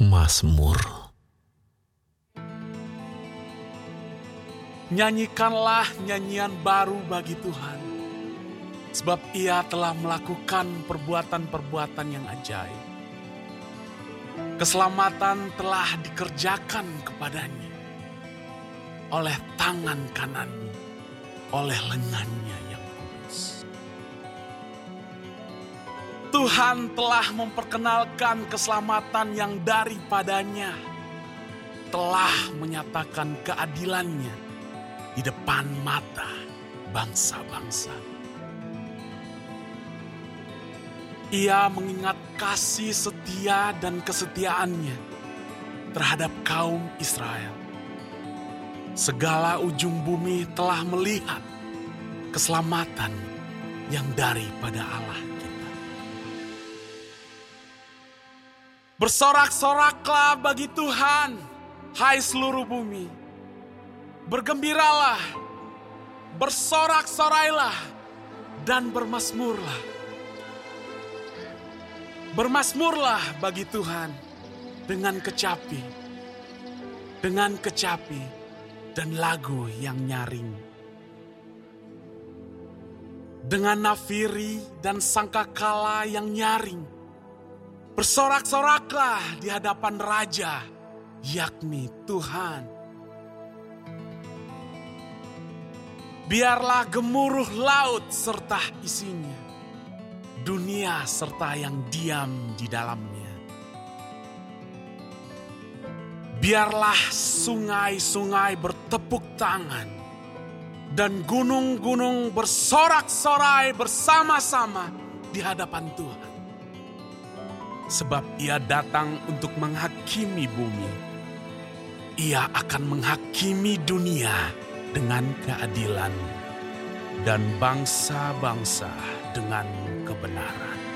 Mazmur Nyanyikanlah nyanyian baru bagi Tuhan, sebab Ia telah melakukan perbuatan-perbuatan yang ajaib. Keselamatan telah dikerjakan kepadanya oleh tangan kanannya, oleh lengannya yang kudus. Tuhan telah memperkenalkan keselamatan yang daripadanya, telah menyatakan keadilannya di depan mata bangsa-bangsa. Ia mengingat kasih setia dan kesetiaannya terhadap kaum Israel. Segala ujung bumi telah melihat keselamatan yang daripada Allah Bersorak-soraklah bagi Tuhan, hai seluruh bumi bergembiralah, bersorak-sorailah, dan bermasmurlah. Bermasmurlah bagi Tuhan dengan kecapi, dengan kecapi dan lagu yang nyaring. Dengan nafiri dan sangkakala yang nyaring, bersorak-soraklah di hadapan Raja, yakni Tuhan Biarlah gemuruh laut serta isinya, dunia serta yang diam di dalamnya. Biarlah sungai-sungai bertepuk tangan dan gunung-gunung bersorak-sorai bersama-sama di hadapan Tuhan. Sebab ia datang untuk menghakimi bumi. Ia akan menghakimi dunia dengan keadilan dan bangsa-bangsa dengan kebenaran.